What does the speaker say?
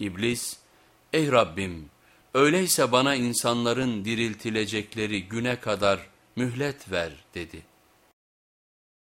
İblis, ey Rabbim öyleyse bana insanların diriltilecekleri güne kadar mühlet ver dedi.